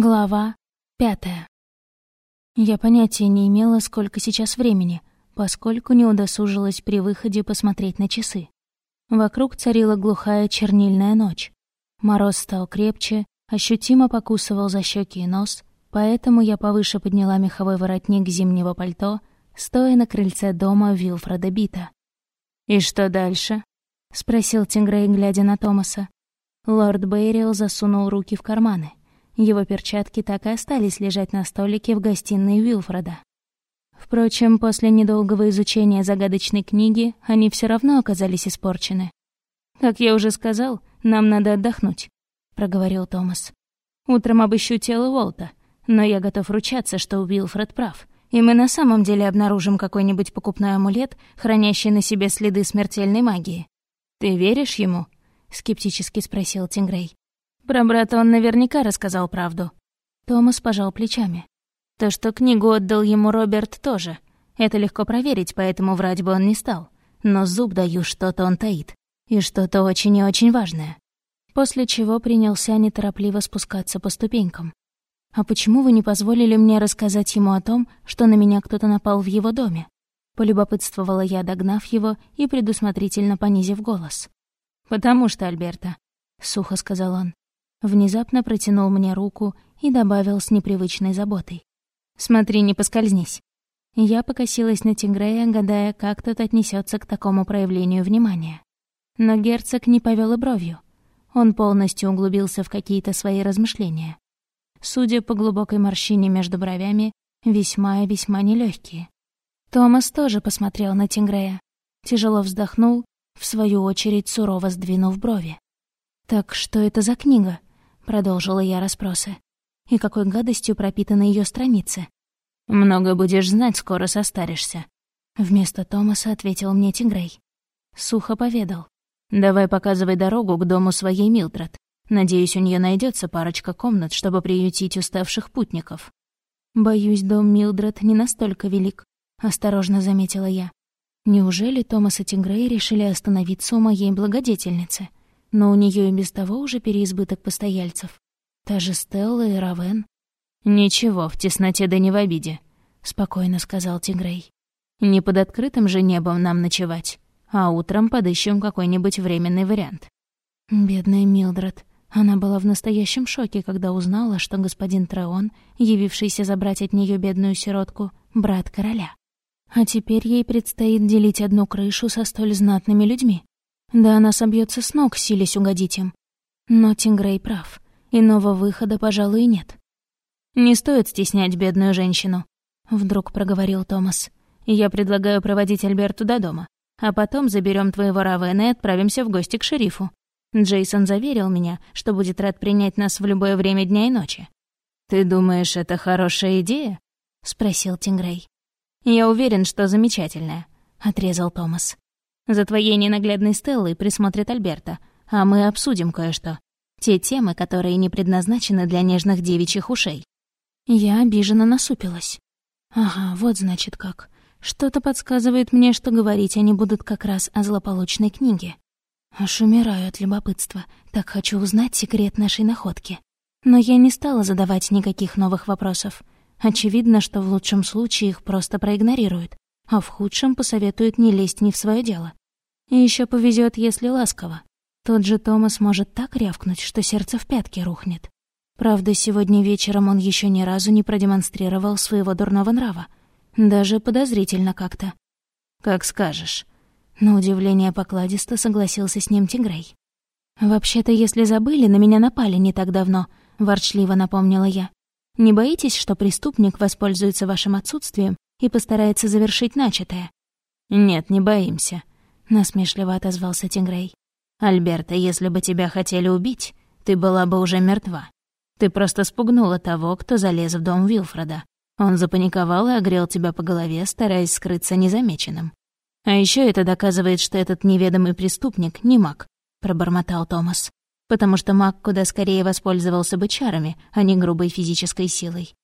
Глава пятая. Я понятия не имела, сколько сейчас времени, поскольку не удосужилась при выходе посмотреть на часы. Вокруг царила глухая чернильная ночь. Мороз стал крепче, ощутимо покусывал за щеки и нос, поэтому я повыше подняла меховой воротник зимнего пальто, стоя на крыльце дома Вилфреда Бита. «И что дальше?» — спросил Тингрей, глядя на Томаса. Лорд Бейрил засунул руки в карманы. Его перчатки так и остались лежать на столике в гостиной Уилфреда. Впрочем, после недолгого изучения загадочной книги они все равно оказались испорчены. «Как я уже сказал, нам надо отдохнуть», — проговорил Томас. «Утром обыщу тело Уолта, но я готов ручаться, что Уилфред прав, и мы на самом деле обнаружим какой-нибудь покупной амулет, хранящий на себе следы смертельной магии. Ты веришь ему?» — скептически спросил Тингрей. Про брата он наверняка рассказал правду. Томас пожал плечами. То, что книгу отдал ему Роберт, тоже. Это легко проверить, поэтому врать бы он не стал. Но зуб даю, что-то он таит. И что-то очень и очень важное. После чего принялся неторопливо спускаться по ступенькам. «А почему вы не позволили мне рассказать ему о том, что на меня кто-то напал в его доме?» Полюбопытствовала я, догнав его и предусмотрительно понизив голос. «Потому что, Альберта», — сухо сказал он, внезапно протянул мне руку и добавил с непривычной заботой. «Смотри, не поскользнись». Я покосилась на Тигрея, гадая, как тот отнесется к такому проявлению внимания. Но герцог не повел и бровью. Он полностью углубился в какие-то свои размышления. Судя по глубокой морщине между бровями, весьма и весьма нелегкие. Томас тоже посмотрел на Тингрея, тяжело вздохнул, в свою очередь сурово сдвинув брови. «Так что это за книга?» Продолжила я расспросы. И какой гадостью пропитаны ее страницы. «Много будешь знать, скоро состаришься», — вместо Томаса ответил мне Тигрей. Сухо поведал. «Давай показывай дорогу к дому своей Милдред. Надеюсь, у нее найдется парочка комнат, чтобы приютить уставших путников». «Боюсь, дом Милдред не настолько велик», — осторожно заметила я. «Неужели Томас и Тигрей решили остановиться у моей благодетельницы?» Но у нее и без того уже переизбыток постояльцев. Та же Стелла и Равен. «Ничего, в тесноте да не в обиде», — спокойно сказал Тигрей. «Не под открытым же небом нам ночевать, а утром подыщем какой-нибудь временный вариант». Бедная Милдред. Она была в настоящем шоке, когда узнала, что господин Треон, явившийся забрать от нее бедную сиротку, брат короля. А теперь ей предстоит делить одну крышу со столь знатными людьми. Да она собьется с ног, силясь угодить им. Но Тингрей прав. Иного выхода, пожалуй, нет. «Не стоит стеснять бедную женщину», — вдруг проговорил Томас. «Я предлагаю проводить Альберту до дома, а потом заберем твоего Равена и отправимся в гости к шерифу. Джейсон заверил меня, что будет рад принять нас в любое время дня и ночи». «Ты думаешь, это хорошая идея?» — спросил Тингрей. «Я уверен, что замечательная», — отрезал Томас. За твоей ненаглядной Стеллой присмотрит Альберта, а мы обсудим кое-что. Те темы, которые не предназначены для нежных девичьих ушей». Я обиженно насупилась. «Ага, вот значит как. Что-то подсказывает мне, что говорить они будут как раз о злополучной книге. Аж умираю от любопытства. Так хочу узнать секрет нашей находки. Но я не стала задавать никаких новых вопросов. Очевидно, что в лучшем случае их просто проигнорируют, а в худшем посоветуют не лезть ни в свое дело. И еще повезет, если ласково. Тот же Томас может так рявкнуть, что сердце в пятки рухнет. Правда, сегодня вечером он еще ни разу не продемонстрировал своего дурного нрава. Даже подозрительно как-то. «Как скажешь». На удивление покладисто согласился с ним Тигрей. «Вообще-то, если забыли, на меня напали не так давно», — ворчливо напомнила я. «Не боитесь, что преступник воспользуется вашим отсутствием и постарается завершить начатое?» «Нет, не боимся», — насмешливо отозвался Тигрей. «Альберта, если бы тебя хотели убить, ты была бы уже мертва. Ты просто спугнула того, кто залез в дом Вилфреда. Он запаниковал и огрел тебя по голове, стараясь скрыться незамеченным. А еще это доказывает, что этот неведомый преступник не маг», — пробормотал Томас. «Потому что маг куда скорее воспользовался бы чарами, а не грубой физической силой».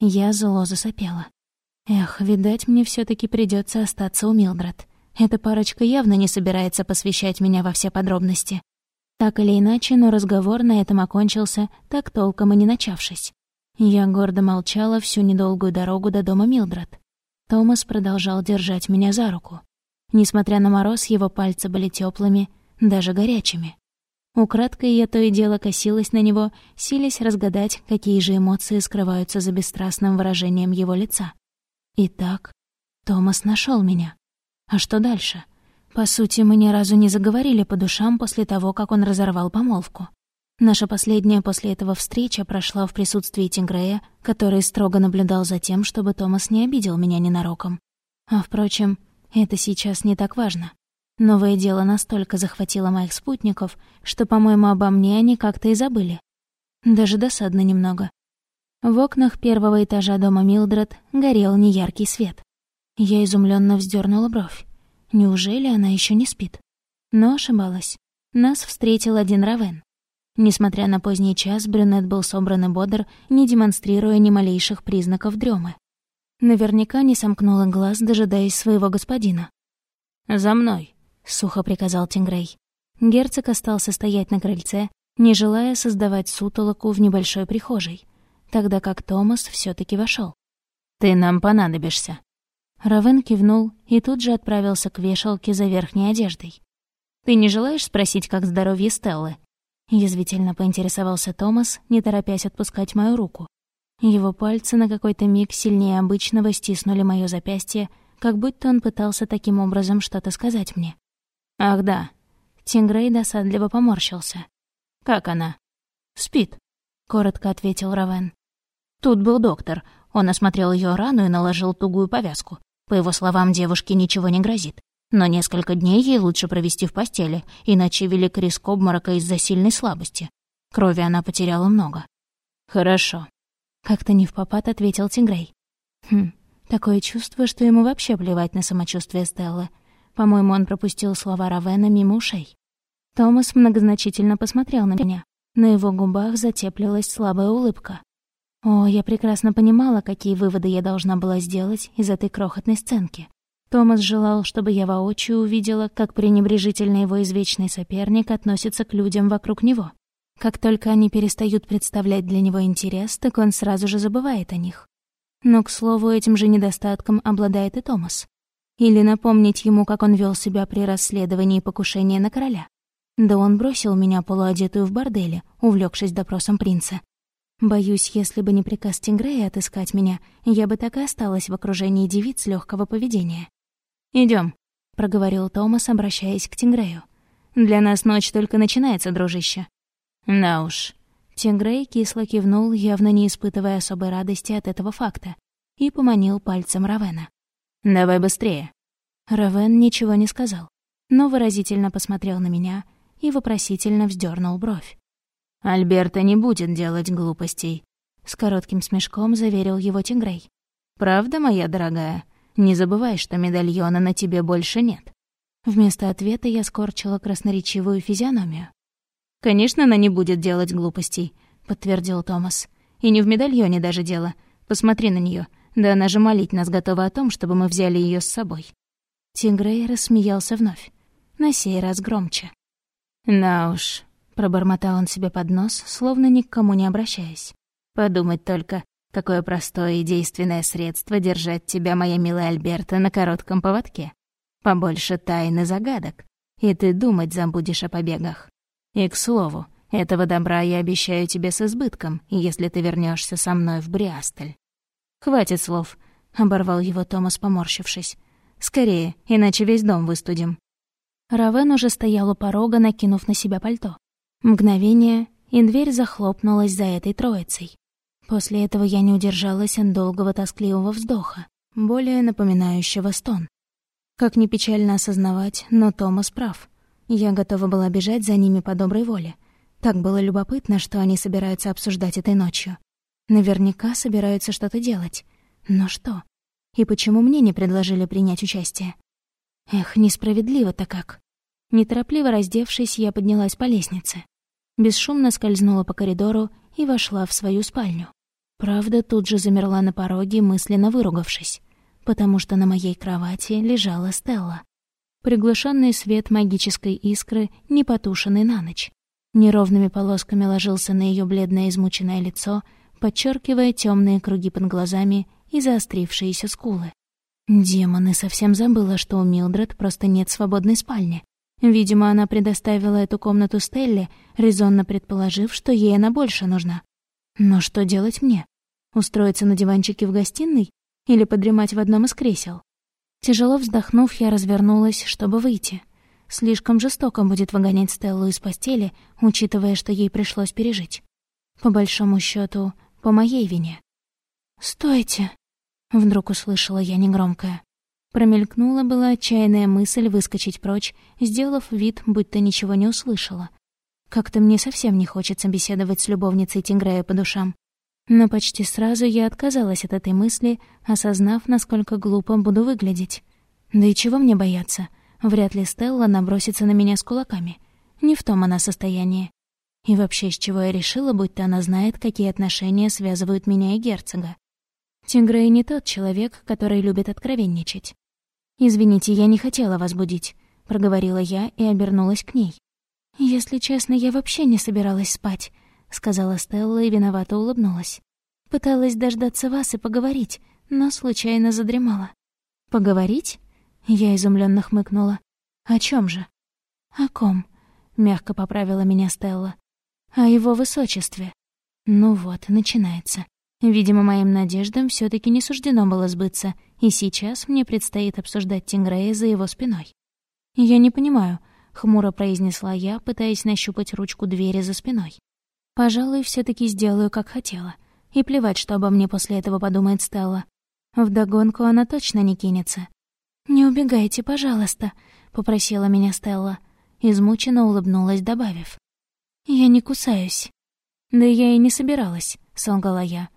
Я зло засопела. Эх, видать, мне все таки придется остаться у Милдред. Эта парочка явно не собирается посвящать меня во все подробности. Так или иначе, но разговор на этом окончился, так толком и не начавшись. Я гордо молчала всю недолгую дорогу до дома Милдред. Томас продолжал держать меня за руку. Несмотря на мороз, его пальцы были теплыми, даже горячими. Украдкой я то и дело косилась на него, силясь разгадать, какие же эмоции скрываются за бесстрастным выражением его лица. Итак, Томас нашел меня. А что дальше? По сути, мы ни разу не заговорили по душам после того, как он разорвал помолвку. Наша последняя после этого встреча прошла в присутствии Тингрея, который строго наблюдал за тем, чтобы Томас не обидел меня ненароком. А, впрочем, это сейчас не так важно. Новое дело настолько захватило моих спутников, что, по-моему, обо мне они как-то и забыли. Даже досадно немного. В окнах первого этажа дома Милдред горел неяркий свет. Я изумленно вздернула бровь. Неужели она еще не спит? Но ошибалась. Нас встретил один Равен. Несмотря на поздний час, брюнет был собран и бодр, не демонстрируя ни малейших признаков дремы. Наверняка не сомкнула глаз, дожидаясь своего господина. «За мной!» — сухо приказал Тингрей. Герцог остался стоять на крыльце, не желая создавать сутолоку в небольшой прихожей, тогда как Томас все таки вошел. «Ты нам понадобишься», Равен кивнул и тут же отправился к вешалке за верхней одеждой. «Ты не желаешь спросить, как здоровье Стеллы?» Язвительно поинтересовался Томас, не торопясь отпускать мою руку. Его пальцы на какой-то миг сильнее обычного стиснули моё запястье, как будто он пытался таким образом что-то сказать мне. «Ах да». Тингрей досадливо поморщился. «Как она?» «Спит», — коротко ответил Равен. Тут был доктор. Он осмотрел ее рану и наложил тугую повязку. По его словам, девушке ничего не грозит. Но несколько дней ей лучше провести в постели, иначе велик риск обморока из-за сильной слабости. Крови она потеряла много. «Хорошо», — как-то не в попад ответил Тигрей. «Хм, такое чувство, что ему вообще плевать на самочувствие Стеллы. По-моему, он пропустил слова Равена мимо ушей». Томас многозначительно посмотрел на меня. На его губах затеплилась слабая улыбка. О, я прекрасно понимала, какие выводы я должна была сделать из этой крохотной сценки. Томас желал, чтобы я воочию увидела, как пренебрежительно его извечный соперник относится к людям вокруг него. Как только они перестают представлять для него интерес, так он сразу же забывает о них. Но, к слову, этим же недостатком обладает и Томас. Или напомнить ему, как он вел себя при расследовании покушения на короля. Да он бросил меня полуодетую в борделе, увлекшись допросом принца. Боюсь, если бы не приказ Тингрея отыскать меня, я бы так и осталась в окружении девиц легкого поведения. Идем, проговорил Томас, обращаясь к Тингрею. «Для нас ночь только начинается, дружище». «Да уж». Тингрей кисло кивнул, явно не испытывая особой радости от этого факта, и поманил пальцем Равена. «Давай быстрее». Равен ничего не сказал, но выразительно посмотрел на меня и вопросительно вздернул бровь. Альберта не будет делать глупостей», — с коротким смешком заверил его Тигрей. «Правда, моя дорогая? Не забывай, что медальона на тебе больше нет». Вместо ответа я скорчила красноречивую физиономию. «Конечно, она не будет делать глупостей», — подтвердил Томас. «И не в медальоне даже дело. Посмотри на нее. Да она же молить нас готова о том, чтобы мы взяли ее с собой». Тигрей рассмеялся вновь. На сей раз громче. «На уж, Пробормотал он себе под нос, словно ни к кому не обращаясь. «Подумать только, какое простое и действенное средство держать тебя, моя милая Альберта, на коротком поводке. Побольше тайн и загадок, и ты думать забудешь о побегах. И, к слову, этого добра я обещаю тебе с избытком, если ты вернешься со мной в Бриастель». «Хватит слов», — оборвал его Томас, поморщившись. «Скорее, иначе весь дом выстудим». Равен уже стоял у порога, накинув на себя пальто. Мгновение, и дверь захлопнулась за этой троицей. После этого я не удержалась от долгого тоскливого вздоха, более напоминающего стон. Как ни печально осознавать, но Томас прав. Я готова была бежать за ними по доброй воле. Так было любопытно, что они собираются обсуждать этой ночью. Наверняка собираются что-то делать. Но что? И почему мне не предложили принять участие? Эх, несправедливо-то как. Неторопливо раздевшись, я поднялась по лестнице бесшумно скользнула по коридору и вошла в свою спальню. Правда, тут же замерла на пороге, мысленно выругавшись, потому что на моей кровати лежала Стелла. Приглушенный свет магической искры, не потушенный на ночь. Неровными полосками ложился на ее бледное измученное лицо, подчеркивая темные круги под глазами и заострившиеся скулы. Демоны совсем забыла, что у Милдред просто нет свободной спальни. Видимо, она предоставила эту комнату Стелле, резонно предположив, что ей она больше нужна. Но что делать мне? Устроиться на диванчике в гостиной или подремать в одном из кресел? Тяжело вздохнув, я развернулась, чтобы выйти. Слишком жестоко будет выгонять Стеллу из постели, учитывая, что ей пришлось пережить. По большому счету, по моей вине. «Стойте!» — вдруг услышала я негромкое. Промелькнула была отчаянная мысль выскочить прочь, сделав вид, будто ничего не услышала. Как-то мне совсем не хочется беседовать с любовницей Тингрея по душам. Но почти сразу я отказалась от этой мысли, осознав, насколько глупо буду выглядеть. Да и чего мне бояться? Вряд ли Стелла набросится на меня с кулаками. Не в том она состоянии. И вообще, с чего я решила, будто она знает, какие отношения связывают меня и герцога. Тингрей не тот человек, который любит откровенничать. «Извините, я не хотела вас будить», — проговорила я и обернулась к ней. «Если честно, я вообще не собиралась спать», — сказала Стелла и виновато улыбнулась. «Пыталась дождаться вас и поговорить, но случайно задремала». «Поговорить?» — я изумленно хмыкнула. «О чем же?» «О ком?» — мягко поправила меня Стелла о его высочестве. Ну вот, начинается. Видимо, моим надеждам все таки не суждено было сбыться, и сейчас мне предстоит обсуждать Тингрея за его спиной. «Я не понимаю», — хмуро произнесла я, пытаясь нащупать ручку двери за спиной. «Пожалуй, все таки сделаю, как хотела. И плевать, что обо мне после этого подумает Стелла. Вдогонку она точно не кинется». «Не убегайте, пожалуйста», — попросила меня Стелла. Измученно улыбнулась, добавив. «Я не кусаюсь». «Да я и не собиралась», — солгала я.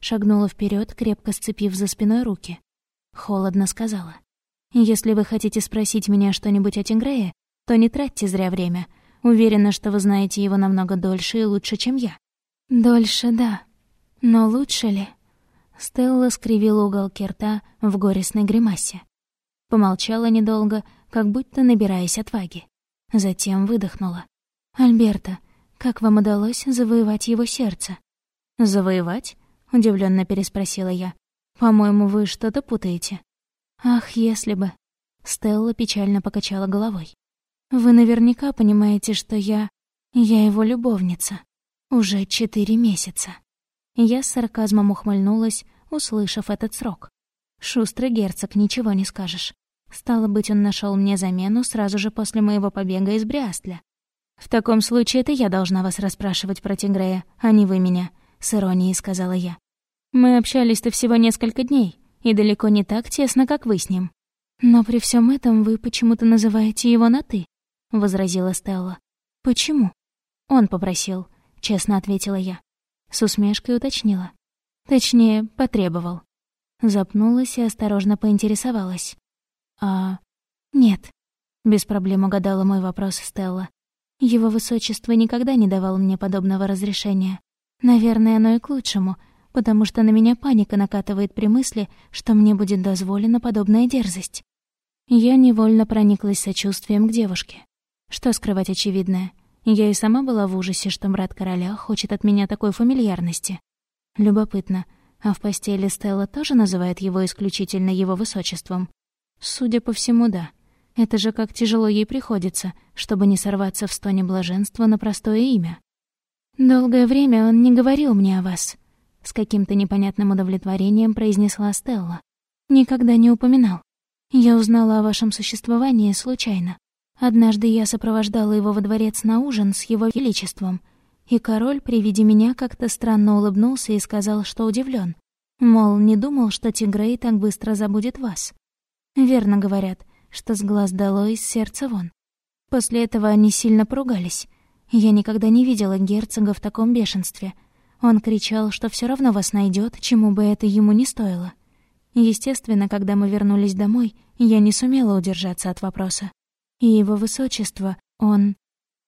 Шагнула вперед, крепко сцепив за спиной руки. Холодно сказала. «Если вы хотите спросить меня что-нибудь о Тингрее, то не тратьте зря время. Уверена, что вы знаете его намного дольше и лучше, чем я». «Дольше, да. Но лучше ли?» Стелла скривила уголки рта в горестной гримасе. Помолчала недолго, как будто набираясь отваги. Затем выдохнула. «Альберта, как вам удалось завоевать его сердце?» «Завоевать?» — удивленно переспросила я. «По-моему, вы что-то путаете». «Ах, если бы...» Стелла печально покачала головой. «Вы наверняка понимаете, что я... Я его любовница. Уже четыре месяца». Я с сарказмом ухмыльнулась, услышав этот срок. «Шустрый герцог, ничего не скажешь. Стало быть, он нашел мне замену сразу же после моего побега из Бриастля. «В таком случае это я должна вас расспрашивать про Тигрея, а не вы меня», — с иронией сказала я. «Мы общались-то всего несколько дней, и далеко не так тесно, как вы с ним». «Но при всем этом вы почему-то называете его на «ты», — возразила Стелла. «Почему?» «Он попросил», — честно ответила я. С усмешкой уточнила. Точнее, потребовал. Запнулась и осторожно поинтересовалась. «А...» «Нет», — без проблем угадала мой вопрос Стелла. Его высочество никогда не давал мне подобного разрешения. Наверное, оно и к лучшему, потому что на меня паника накатывает при мысли, что мне будет дозволена подобная дерзость. Я невольно прониклась сочувствием к девушке. Что скрывать очевидное? Я и сама была в ужасе, что брат короля хочет от меня такой фамильярности. Любопытно, а в постели Стелла тоже называет его исключительно его высочеством? Судя по всему, да. Это же как тяжело ей приходится, чтобы не сорваться в стоне блаженства на простое имя. «Долгое время он не говорил мне о вас», — с каким-то непонятным удовлетворением произнесла Стелла. «Никогда не упоминал. Я узнала о вашем существовании случайно. Однажды я сопровождала его во дворец на ужин с его величеством, и король при виде меня как-то странно улыбнулся и сказал, что удивлен. Мол, не думал, что Тигрей так быстро забудет вас. Верно говорят, что с глаз дало из сердца вон. После этого они сильно поругались. Я никогда не видела герцога в таком бешенстве. Он кричал, что все равно вас найдет, чему бы это ему не стоило. Естественно, когда мы вернулись домой, я не сумела удержаться от вопроса. И его высочество, он...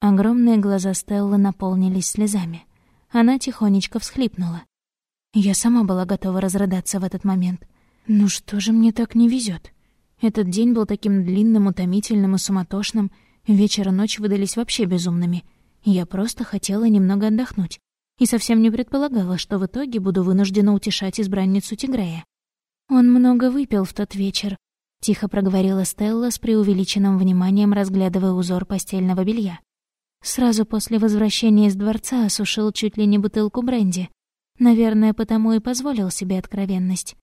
Огромные глаза Стеллы наполнились слезами. Она тихонечко всхлипнула. Я сама была готова разрыдаться в этот момент. Ну что же мне так не везет? Этот день был таким длинным, утомительным и суматошным, вечер и ночь выдались вообще безумными. Я просто хотела немного отдохнуть. И совсем не предполагала, что в итоге буду вынуждена утешать избранницу Тигрея. Он много выпил в тот вечер, тихо проговорила Стелла с преувеличенным вниманием, разглядывая узор постельного белья. Сразу после возвращения из дворца осушил чуть ли не бутылку бренди. Наверное, потому и позволил себе откровенность.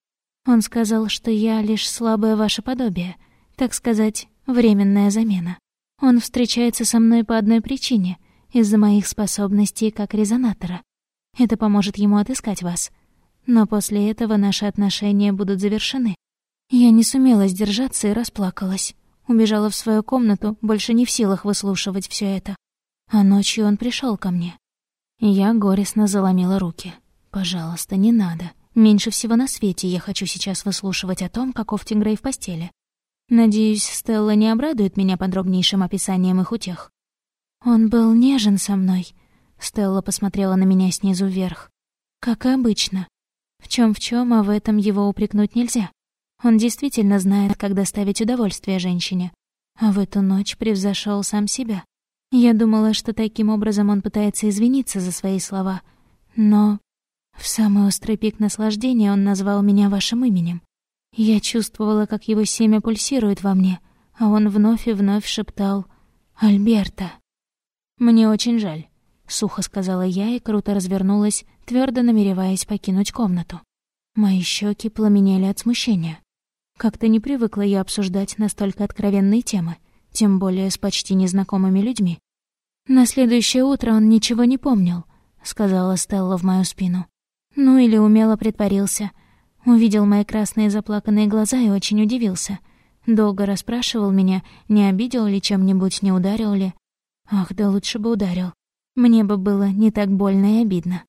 Он сказал, что я лишь слабое ваше подобие, так сказать, временная замена. Он встречается со мной по одной причине — из-за моих способностей как резонатора. Это поможет ему отыскать вас. Но после этого наши отношения будут завершены. Я не сумела сдержаться и расплакалась. Убежала в свою комнату, больше не в силах выслушивать все это. А ночью он пришел ко мне. Я горестно заломила руки. «Пожалуйста, не надо. Меньше всего на свете я хочу сейчас выслушивать о том, каков Тингрей в постели. Надеюсь, Стелла не обрадует меня подробнейшим описанием их утех. Он был нежен со мной. Стелла посмотрела на меня снизу вверх. Как обычно. В чем в чем, а в этом его упрекнуть нельзя. Он действительно знает, как доставить удовольствие женщине. А в эту ночь превзошел сам себя. Я думала, что таким образом он пытается извиниться за свои слова. Но в самый острый пик наслаждения он назвал меня вашим именем. Я чувствовала, как его семя пульсирует во мне, а он вновь и вновь шептал «Альберта». «Мне очень жаль», — сухо сказала я и круто развернулась, твердо намереваясь покинуть комнату. Мои щеки пламенели от смущения. Как-то не привыкла я обсуждать настолько откровенные темы, тем более с почти незнакомыми людьми. «На следующее утро он ничего не помнил», — сказала Стелла в мою спину. Ну или умело притворился. Увидел мои красные заплаканные глаза и очень удивился. Долго расспрашивал меня, не обидел ли чем-нибудь, не ударил ли. Ах, да лучше бы ударил. Мне бы было не так больно и обидно.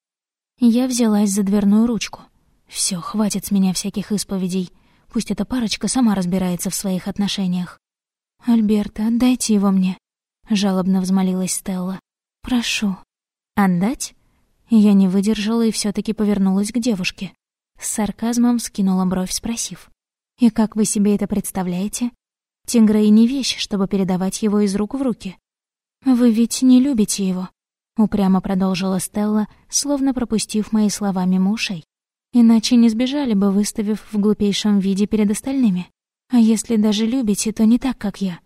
Я взялась за дверную ручку. Все, хватит с меня всяких исповедей. Пусть эта парочка сама разбирается в своих отношениях. «Альберта, отдайте его мне», — жалобно взмолилась Стелла. «Прошу». «Отдать?» Я не выдержала и все таки повернулась к девушке. С сарказмом скинула бровь, спросив. «И как вы себе это представляете? Тингрей не вещь, чтобы передавать его из рук в руки. «Вы ведь не любите его», — упрямо продолжила Стелла, словно пропустив мои слова мимо ушей. «Иначе не сбежали бы, выставив в глупейшем виде перед остальными. А если даже любите, то не так, как я.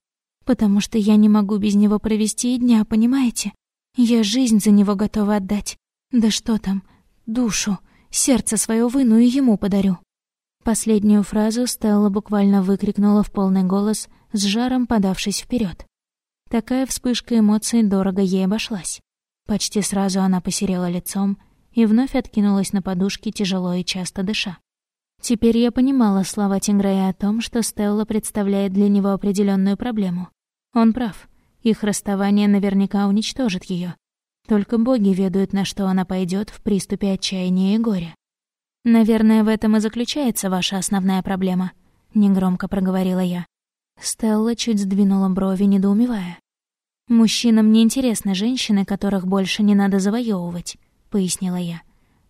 Потому что я не могу без него провести и дня, понимаете? Я жизнь за него готова отдать. Да что там, душу, сердце свое выну и ему подарю». Последнюю фразу Стелла буквально выкрикнула в полный голос, с жаром подавшись вперед. Такая вспышка эмоций дорого ей обошлась. Почти сразу она посерела лицом и вновь откинулась на подушке, тяжело и часто дыша. Теперь я понимала слова Тингрея о том, что Стелла представляет для него определенную проблему. Он прав. Их расставание наверняка уничтожит ее. Только боги ведают, на что она пойдет в приступе отчаяния и горя. «Наверное, в этом и заключается ваша основная проблема», — негромко проговорила я. Стелла чуть сдвинула брови, недоумевая. «Мужчинам не интересны женщины, которых больше не надо завоевывать», — пояснила я.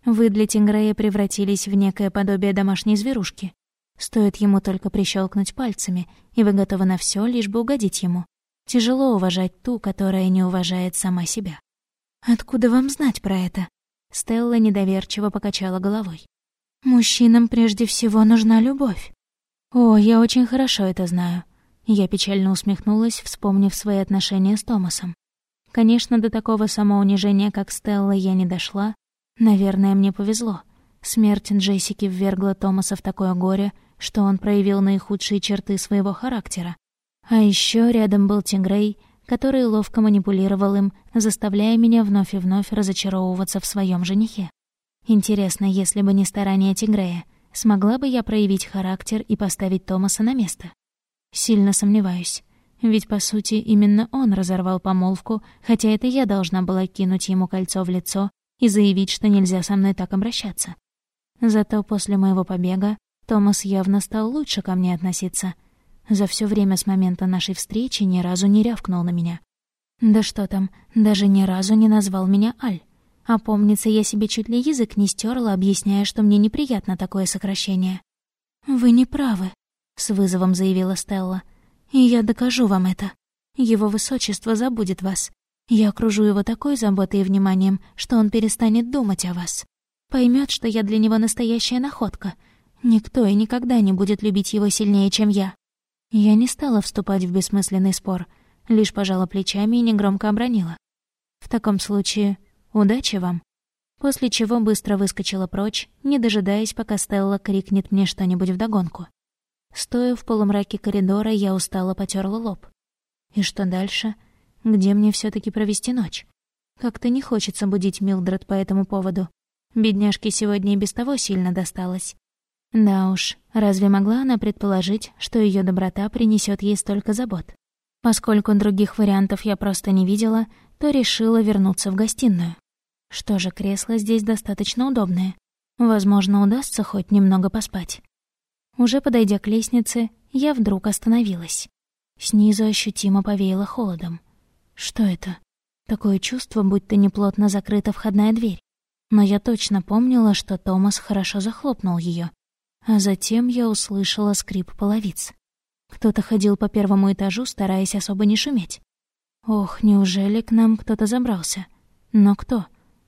«Вы для Тингрея превратились в некое подобие домашней зверушки. Стоит ему только прищелкнуть пальцами, и вы готовы на все, лишь бы угодить ему. Тяжело уважать ту, которая не уважает сама себя». «Откуда вам знать про это?» Стелла недоверчиво покачала головой. «Мужчинам прежде всего нужна любовь». «О, я очень хорошо это знаю. Я печально усмехнулась, вспомнив свои отношения с Томасом. Конечно, до такого самоунижения, как Стелла, я не дошла. Наверное, мне повезло. Смерть Джессики ввергла Томаса в такое горе, что он проявил наихудшие черты своего характера. А еще рядом был Тигрей, который ловко манипулировал им, заставляя меня вновь и вновь разочаровываться в своем женихе. Интересно, если бы не старания Тигрея, смогла бы я проявить характер и поставить Томаса на место? Сильно сомневаюсь. Ведь, по сути, именно он разорвал помолвку, хотя это я должна была кинуть ему кольцо в лицо и заявить, что нельзя со мной так обращаться. Зато после моего побега Томас явно стал лучше ко мне относиться. За все время с момента нашей встречи ни разу не рявкнул на меня. Да что там, даже ни разу не назвал меня Аль. А помнится, я себе чуть ли язык не стерла, объясняя, что мне неприятно такое сокращение. «Вы не правы», с вызовом заявила Стелла. «И я докажу вам это. Его высочество забудет вас. Я окружу его такой заботой и вниманием, что он перестанет думать о вас. Поймет, что я для него настоящая находка. Никто и никогда не будет любить его сильнее, чем я. Я не стала вступать в бессмысленный спор, лишь пожала плечами и негромко обронила. В таком случае, удачи вам. После чего быстро выскочила прочь, не дожидаясь, пока Стелла крикнет мне что-нибудь вдогонку. Стоя в полумраке коридора, я устало потерла лоб. И что дальше? Где мне все таки провести ночь? Как-то не хочется будить Милдред по этому поводу. Бедняжке сегодня и без того сильно досталось. Да уж, разве могла она предположить, что ее доброта принесет ей столько забот? Поскольку других вариантов я просто не видела, то решила вернуться в гостиную. Что же, кресло здесь достаточно удобное. Возможно, удастся хоть немного поспать. Уже подойдя к лестнице, я вдруг остановилась. Снизу ощутимо повеяло холодом. Что это? Такое чувство, будто неплотно закрыта входная дверь. Но я точно помнила, что Томас хорошо захлопнул ее, А затем я услышала скрип половиц. Кто-то ходил по первому этажу, стараясь особо не шуметь. Ох, неужели к нам кто-то забрался? Но кто?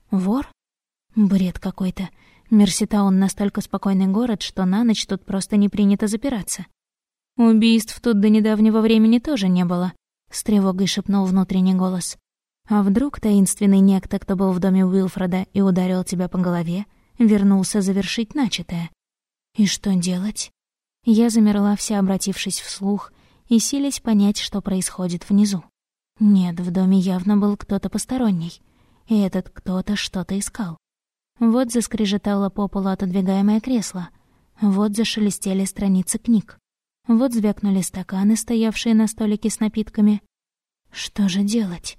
Вор? Бред какой-то. Мерситаун настолько спокойный город, что на ночь тут просто не принято запираться. Убийств тут до недавнего времени тоже не было, с тревогой шепнул внутренний голос. А вдруг таинственный некто, кто был в доме Уилфреда и ударил тебя по голове, вернулся завершить начатое? И что делать? Я замерла, вся обратившись вслух, и силясь понять, что происходит внизу. Нет, в доме явно был кто-то посторонний, и этот кто-то что-то искал. Вот заскрежетало по полу отодвигаемое кресло. Вот зашелестели страницы книг. Вот звякнули стаканы, стоявшие на столике с напитками. Что же делать?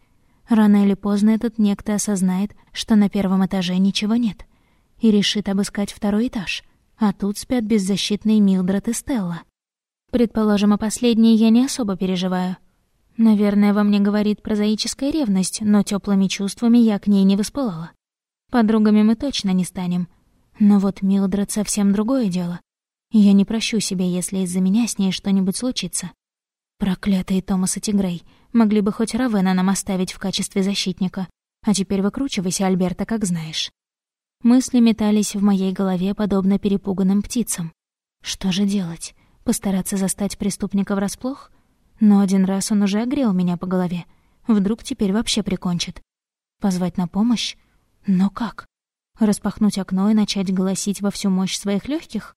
Рано или поздно этот некто осознает, что на первом этаже ничего нет, и решит обыскать второй этаж, а тут спят беззащитные Милдред и Стелла. Предположим, о последней я не особо переживаю. Наверное, во мне говорит прозаическая ревность, но теплыми чувствами я к ней не воспылала. Подругами мы точно не станем. Но вот Милдред совсем другое дело. Я не прощу себе, если из-за меня с ней что-нибудь случится. Проклятые Томас и Тигрей могли бы хоть Равена нам оставить в качестве защитника. А теперь выкручивайся, Альберта, как знаешь. Мысли метались в моей голове, подобно перепуганным птицам. Что же делать? Постараться застать преступника врасплох? Но один раз он уже огрел меня по голове. Вдруг теперь вообще прикончит. Позвать на помощь? Но как? Распахнуть окно и начать голосить во всю мощь своих легких?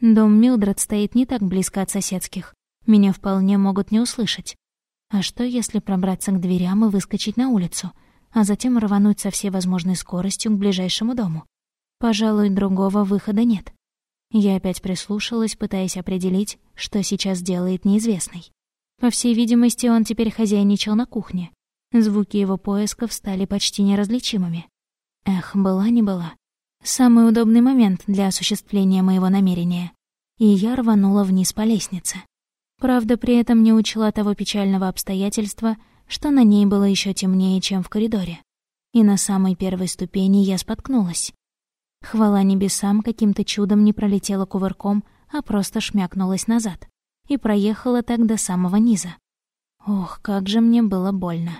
Дом Милдред стоит не так близко от соседских. Меня вполне могут не услышать. А что, если пробраться к дверям и выскочить на улицу, а затем рвануть со всей возможной скоростью к ближайшему дому? Пожалуй, другого выхода нет. Я опять прислушалась, пытаясь определить, что сейчас делает неизвестный. По всей видимости, он теперь хозяйничал на кухне. Звуки его поисков стали почти неразличимыми. Эх, была не была. Самый удобный момент для осуществления моего намерения. И я рванула вниз по лестнице. Правда, при этом не учла того печального обстоятельства, что на ней было еще темнее, чем в коридоре. И на самой первой ступени я споткнулась. Хвала небесам, каким-то чудом не пролетела кувырком, а просто шмякнулась назад. И проехала так до самого низа. Ох, как же мне было больно.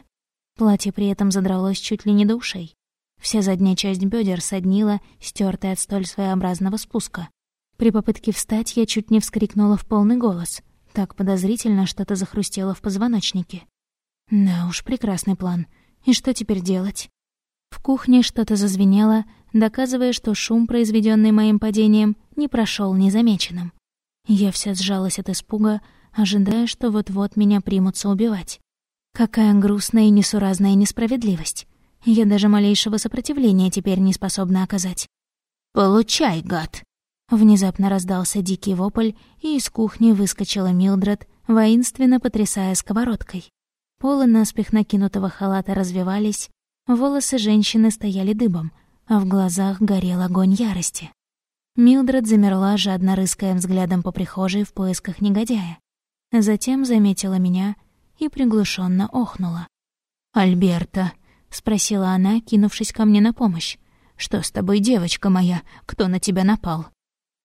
Платье при этом задралось чуть ли не до ушей. Вся задняя часть бедер соднила, стертая от столь своеобразного спуска. При попытке встать я чуть не вскрикнула в полный голос. Так подозрительно что-то захрустело в позвоночнике. Да уж, прекрасный план. И что теперь делать? В кухне что-то зазвенело, доказывая, что шум, произведенный моим падением, не прошел незамеченным. Я вся сжалась от испуга, ожидая, что вот-вот меня примутся убивать. Какая грустная и несуразная несправедливость. Я даже малейшего сопротивления теперь не способна оказать. «Получай, гад!» Внезапно раздался дикий вопль, и из кухни выскочила Милдред, воинственно потрясая сковородкой. Полы наспех накинутого халата развивались, волосы женщины стояли дыбом, а в глазах горел огонь ярости. Милдред замерла, жадно рыская взглядом по прихожей в поисках негодяя. Затем заметила меня и приглушенно охнула. «Альберта!» — спросила она, кинувшись ко мне на помощь. «Что с тобой, девочка моя? Кто на тебя напал?»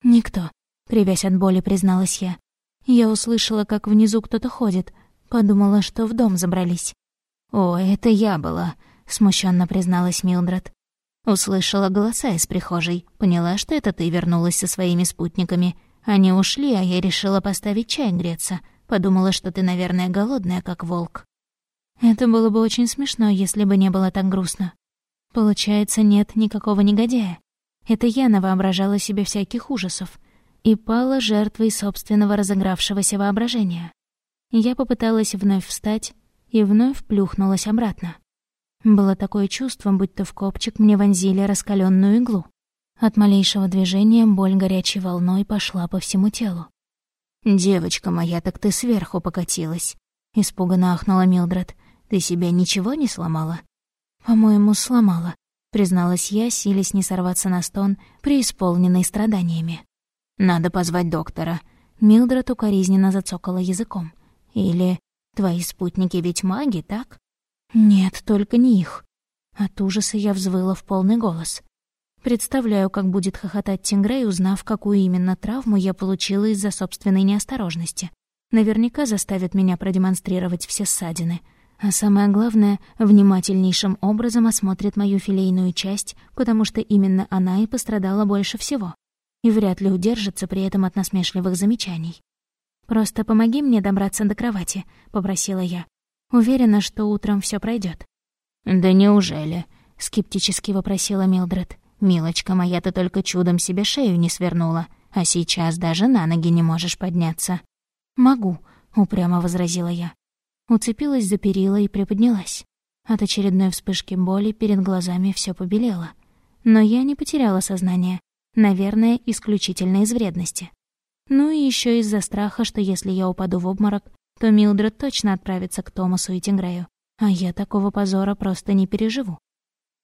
«Никто», — кривясь от боли, призналась я. Я услышала, как внизу кто-то ходит, подумала, что в дом забрались. «О, это я была», — смущенно призналась Милдред. Услышала голоса из прихожей, поняла, что это ты вернулась со своими спутниками. Они ушли, а я решила поставить чай греться. Подумала, что ты, наверное, голодная, как волк. Это было бы очень смешно, если бы не было так грустно. Получается, нет никакого негодяя. Это я навоображала себе всяких ужасов и пала жертвой собственного разыгравшегося воображения. Я попыталась вновь встать и вновь плюхнулась обратно. Было такое чувство, будто в копчик мне вонзили раскаленную иглу. От малейшего движения боль горячей волной пошла по всему телу. «Девочка моя, так ты сверху покатилась», — испуганно ахнула Милдред. «Ты себя ничего не сломала?» «По-моему, сломала», — призналась я, силясь не сорваться на стон, преисполненный страданиями. «Надо позвать доктора». Милдред укоризненно зацокала языком. «Или твои спутники ведь маги, так?» Нет, только не их. От ужаса я взвыла в полный голос. Представляю, как будет хохотать Тингрей, узнав, какую именно травму я получила из-за собственной неосторожности. Наверняка заставит меня продемонстрировать все ссадины. А самое главное, внимательнейшим образом осмотрит мою филейную часть, потому что именно она и пострадала больше всего. И вряд ли удержится при этом от насмешливых замечаний. «Просто помоги мне добраться до кровати», — попросила я. Уверена, что утром все пройдет. «Да неужели?» — скептически вопросила Милдред. «Милочка моя, ты только чудом себе шею не свернула, а сейчас даже на ноги не можешь подняться». «Могу», — упрямо возразила я. Уцепилась за перила и приподнялась. От очередной вспышки боли перед глазами все побелело. Но я не потеряла сознание. Наверное, исключительно из вредности. Ну и еще из-за страха, что если я упаду в обморок, то Милдред точно отправится к Томасу и Тингрею, а я такого позора просто не переживу.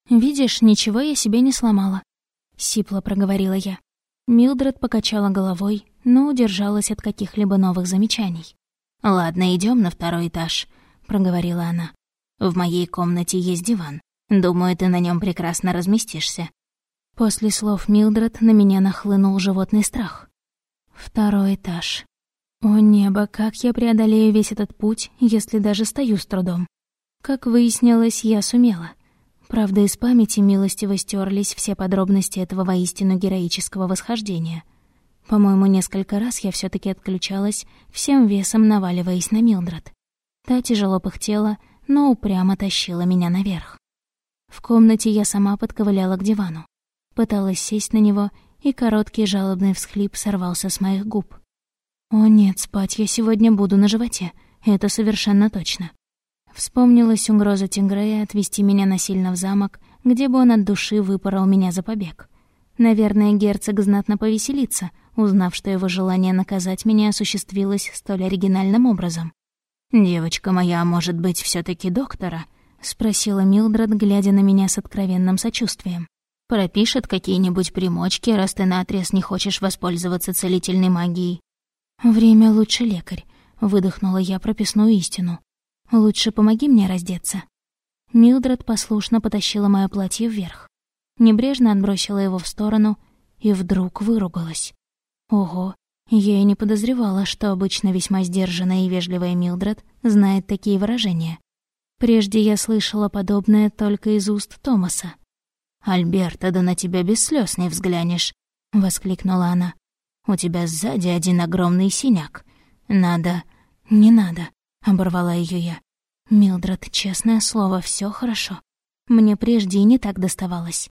«Видишь, ничего я себе не сломала», — сипло проговорила я. Милдред покачала головой, но удержалась от каких-либо новых замечаний. «Ладно, идем на второй этаж», — проговорила она. «В моей комнате есть диван. Думаю, ты на нем прекрасно разместишься». После слов Милдред на меня нахлынул животный страх. Второй этаж. О небо, как я преодолею весь этот путь, если даже стою с трудом? Как выяснилось, я сумела. Правда, из памяти милостиво стерлись все подробности этого воистину героического восхождения. По-моему, несколько раз я все таки отключалась, всем весом наваливаясь на Милдред. Та тяжело пыхтела, но упрямо тащила меня наверх. В комнате я сама подковыляла к дивану. Пыталась сесть на него, и короткий жалобный всхлип сорвался с моих губ. О нет, спать я сегодня буду на животе, это совершенно точно. Вспомнилась угроза Тингрея отвести меня насильно в замок, где бы он от души выпорол меня за побег. Наверное, герцог знатно повеселится, узнав, что его желание наказать меня осуществилось столь оригинальным образом. «Девочка моя, может быть, все таки доктора?» — спросила Милдред, глядя на меня с откровенным сочувствием. «Пропишет какие-нибудь примочки, раз ты наотрез не хочешь воспользоваться целительной магией. «Время лучше лекарь», — выдохнула я прописную истину. «Лучше помоги мне раздеться». Милдред послушно потащила моё платье вверх. Небрежно отбросила его в сторону и вдруг выругалась. Ого, я и не подозревала, что обычно весьма сдержанная и вежливая Милдред знает такие выражения. Прежде я слышала подобное только из уст Томаса. «Альберта, да на тебя без слез не взглянешь», — воскликнула она. У тебя сзади один огромный синяк. Надо...» «Не надо», — оборвала ее я. «Милдред, честное слово, все хорошо. Мне прежде и не так доставалось».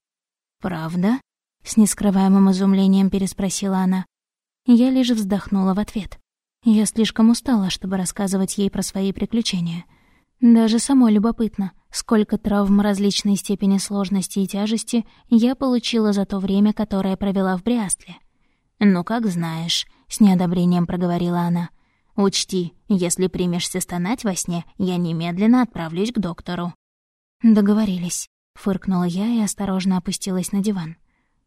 «Правда?» — с нескрываемым изумлением переспросила она. Я лишь вздохнула в ответ. Я слишком устала, чтобы рассказывать ей про свои приключения. Даже самой любопытно, сколько травм различной степени сложности и тяжести я получила за то время, которое провела в Бриастле. «Ну, как знаешь», — с неодобрением проговорила она. «Учти, если примешься стонать во сне, я немедленно отправлюсь к доктору». «Договорились», — фыркнула я и осторожно опустилась на диван.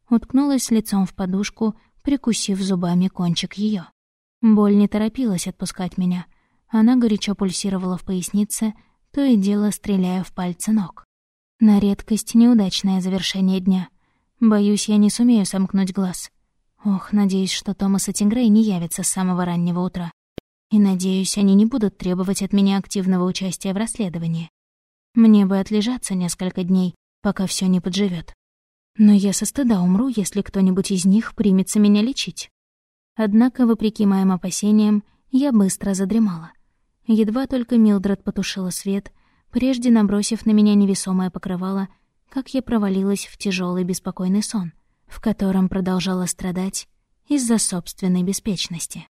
Уткнулась лицом в подушку, прикусив зубами кончик ее. Боль не торопилась отпускать меня. Она горячо пульсировала в пояснице, то и дело стреляя в пальцы ног. На редкость неудачное завершение дня. Боюсь, я не сумею сомкнуть глаз. Ох, надеюсь, что Томас и Тингрей не явятся с самого раннего утра. И надеюсь, они не будут требовать от меня активного участия в расследовании. Мне бы отлежаться несколько дней, пока все не подживет. Но я со стыда умру, если кто-нибудь из них примется меня лечить. Однако, вопреки моим опасениям, я быстро задремала. Едва только Милдред потушила свет, прежде набросив на меня невесомое покрывало, как я провалилась в тяжелый беспокойный сон, в котором продолжала страдать из-за собственной беспечности.